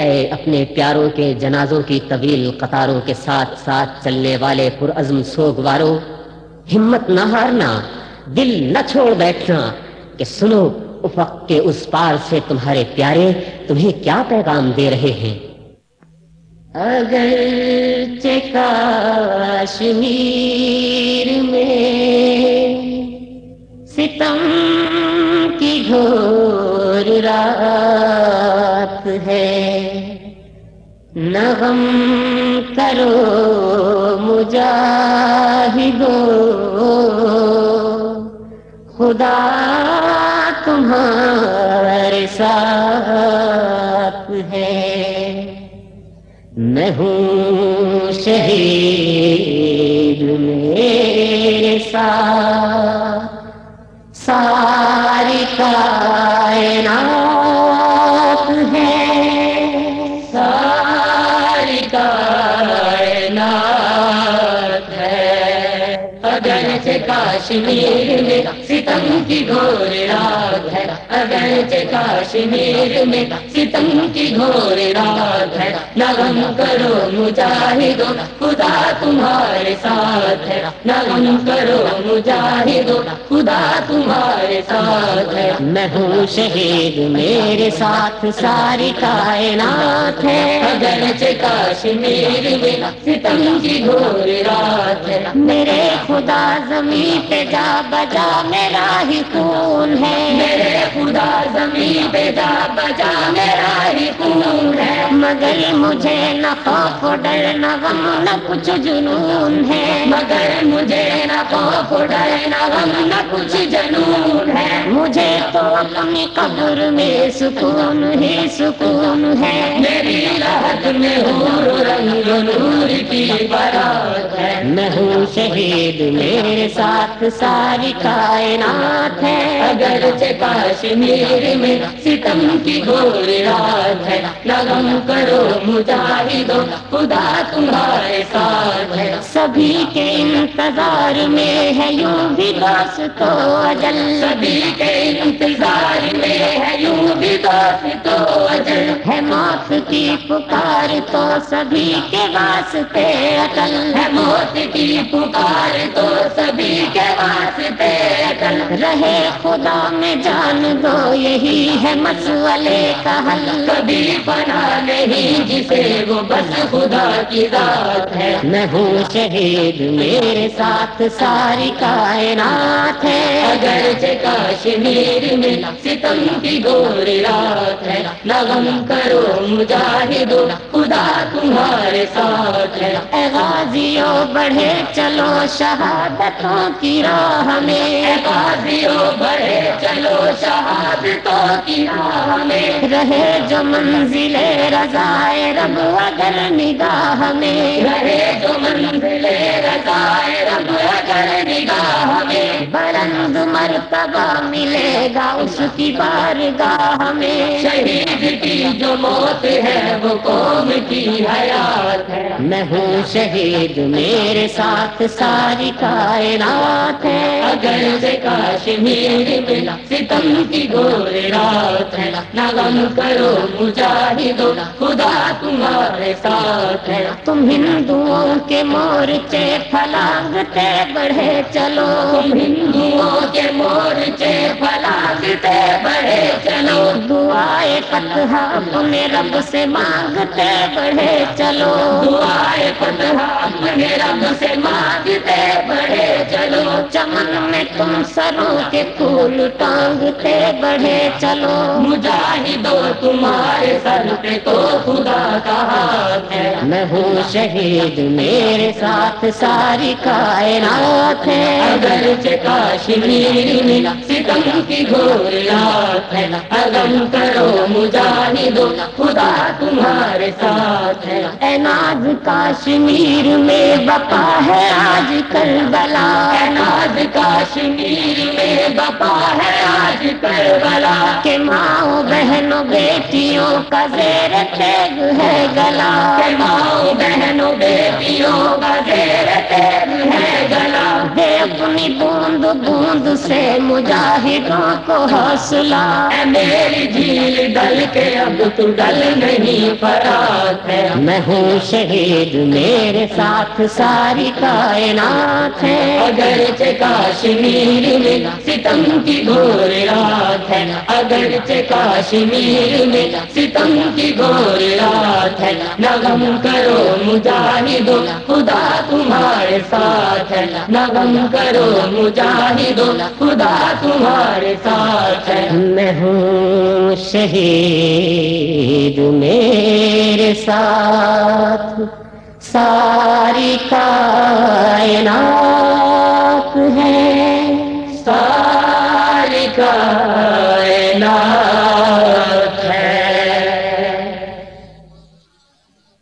اے اپنے پیاروں کے جنازوں کی طویل قطاروں کے ساتھ ساتھ چلنے والے پرعزم سوگواروں، ہمت نہ ہارنا، دل نہ چھوڑ بیٹھنا کہ سنو افق کے اس پار سے تمہارے پیارے تمہیں کیا پیغام دے رہے ہیں؟ اگر کشمیر میں ستم کی گھور رات نغم کرو مجاہدو۔ خدا تمہارے ساتھ ہے۔ میں ہوں شہید میرے ساتھ۔ ساری کائنات اگرچہ کاشمیر میں، ستم کی گھور رات ہے۔ اگرچہ کاشمیر میں، ستم کی گھور رات ہے۔ نغم کرو مجاہدو خدا تمہارے ساتھ ہے۔ نغم کرو مجاہدو خدا تمہارے ساتھ ہے۔ میں ہوں شہید، میرے ساتھ ساری کائنات ہے۔ اگرچہ کاشمیر میں، ستم کی گھور رات ہے۔ میرے خدا زمین پہ جا بجا میرا ہی خون ہے۔ میرے خدا زمین پہ جا بجا میرا ہی خون ہے۔ مگر مجھے نہ خوف ڈر نہ غم نہ کچھ جنون ہے۔ مگر مجھے نہ خوف ڈر نہ غم نہ کچھ جنون ہے۔ مجھے تو اپنی قبر میں سکون ہی سکون ہے۔ میری راحت میں ہوں رنگ نور کی بارات ہے۔ میں ہوں شہید میرے ساتھ ساری کائنات ہے۔ اگر کاشمیر میں ستم کی گور رات ہے۔ لگم کرو مجاہدو خدا تمہارے ساتھ ہے۔ سبھی کے انتظار میں ہے، یوں بھی باس تو اجل۔ سبھی کے انتظار میں ہے یوں بھی باس تو اجل ہے۔ موت کی پکار تو سبھی کے واسطے اٹل ہے۔ موت کی پکار تو سبھی کے واسطے اٹل۔ رہے خدا میں جان دو، یہی ہے مسئلے کا حل۔ کبھی بنا نہیں جسے وہ بس خدا کی ذات ہے۔ میں ہوں شہید، میرے ساتھ ساری کائنات ہے۔ اگر کاشمیر میں ستم غم کی گور رات ہے۔ لغم کرو مجاہدو، خدا تمہارے ساتھ ہے۔ اے غازیوں بڑھے چلو شہادتوں کی راہ میں۔ اے غازیوں بڑھے چلو شہادتوں کی راہ میں۔ رہے جو منزل رضائے رب اگر نگاہ میں۔ رہے جو منزل رضائے رب اگر نگاہ میں۔ بلند مرتبہ ملے گا اس کی بات بارگاہ میں شہید کی جو موت ہے، وہ قوم کی حیات ہے۔ میں ہوں شہید، میرے ساتھ ساری کائنات ہے۔ اگر سے کاشمیر میں ستم کی گور رات ہے نغم کرو مجاہدو خدا تمہارے ساتھ ہے تم ہندوؤں کے مورچے پھلانگتے بڑھے چلو تم ہندوؤں کے مورچے پھلانگتے بڑھے چلو دعائے فتح اپنے رب سے مانگتے بڑھے چلو دعائے فتح اپنے رب سے مانگتے بڑھے چلو چمن میں تم سروں کے پھول ٹانگتے بڑھے چلو۔ مجاہدو تمہارے سر پہ تو خدا کا ہاتھ ہے۔ میں ہوں شہید میرے ساتھ ساری کائنات ہے۔ اگر کاشمیر میں ستم کی گھور رات ہے۔ اگم کرو مجاہدو خدا تمہارے ساتھ ہے۔ اے ناز کاشمیر میں بپا ہے آج کل بلا اے ناز کاشمیر میں بپا ہے ہے آج کربلا کے ماں بہنوں بیٹیوں کا زیر تیگ ہے گلا۔ کہ بہنوں بیٹیوں کا زیر تیگ ہے گلا۔ دے اپنی بوند بوند سے مجاہدوں کو حوصلہ۔ اے میری جھیل ڈل کے اب تو ڈل نہیں فرات ہے۔ میں ہوں شہید، میرے ساتھ ساری کائنات ہے۔ اگر کاشمیر میں ستم کی گھور رات ہے۔ اگرچہ اگر کشمیر میں ستم کی گور رات ہے نغم کرو مجاہدو خدا تمہارے ساتھ ہے نغم کرو مجاہدو خدا تمہارے ساتھ ہے میں ہوں شہید میرے ساتھ، ساری کائنات ہے ساری کائنات